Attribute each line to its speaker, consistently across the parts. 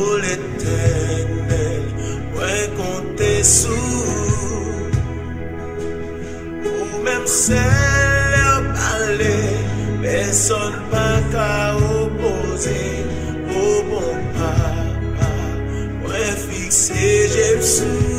Speaker 1: pou l'Eternel Mwen konte sou Ou menm se lè pale Peson pa ka opose Ou bon papa. Mwen fikse jepsou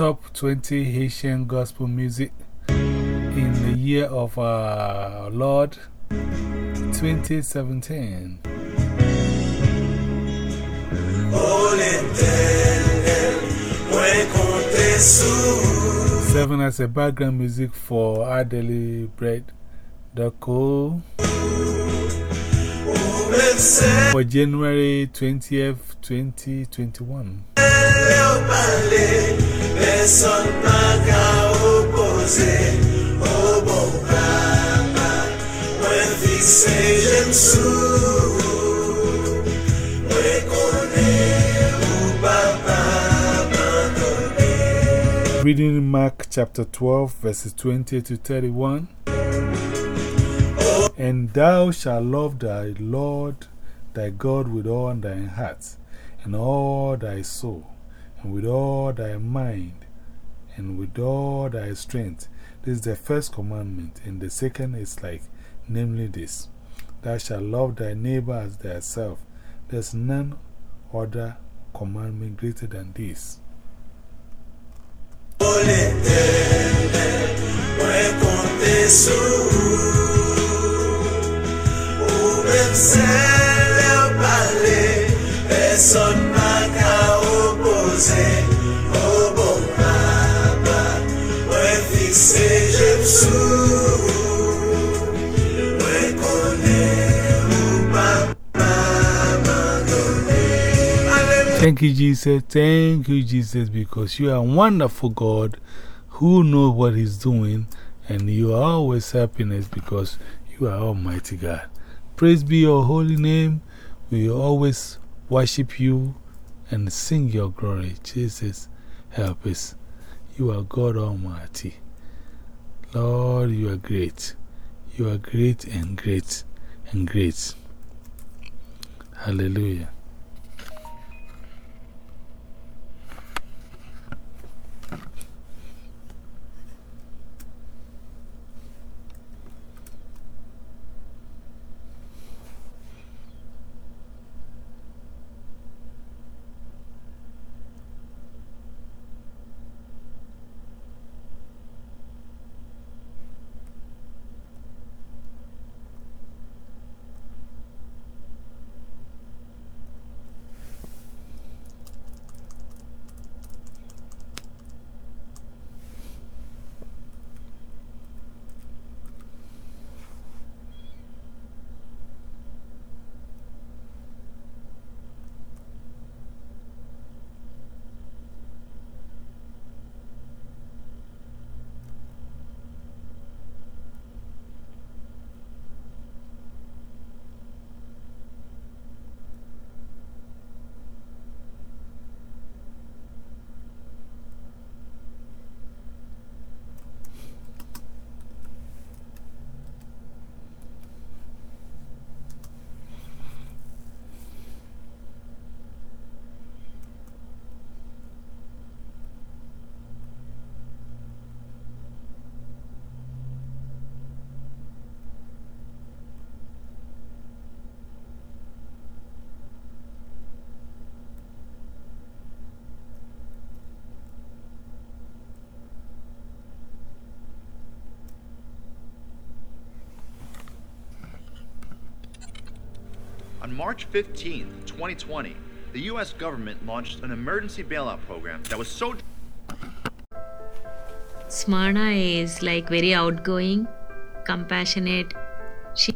Speaker 2: Top 20 Haitian Gospel Music in the year of our Lord 2017.
Speaker 1: Oh l'éternel, ouais compter sous.
Speaker 2: Serving as a background music for daily bread.
Speaker 1: Celle
Speaker 2: for January 20th, 2021. Reading Mark chapter 12, verses 20 to 31. And thou shalt love thy Lord thy God with all thine heart, and all thy soul, and with all thy mind, and with all thy strength. This is the first commandment, and the second is like, namely, this Thou shalt love thy neighbor as thyself. There's none other commandment greater than this.
Speaker 1: Oh
Speaker 2: Thank you, Jesus. Thank you, Jesus, because you are a wonderful God who knows what He's doing, and you are always helping us because you are Almighty God. Praise be your holy name. We always worship you and sing your glory. Jesus, help us. You are God Almighty. Lord, you are great. You are great and great and great. Hallelujah.
Speaker 3: On March 15, 2020, the U.S. government launched an emergency bailout program that was so
Speaker 4: Smyrna is like very outgoing, compassionate, She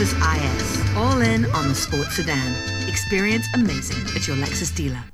Speaker 4: Lexus IS. All in on the sports sedan. Experience amazing at your Lexus dealer.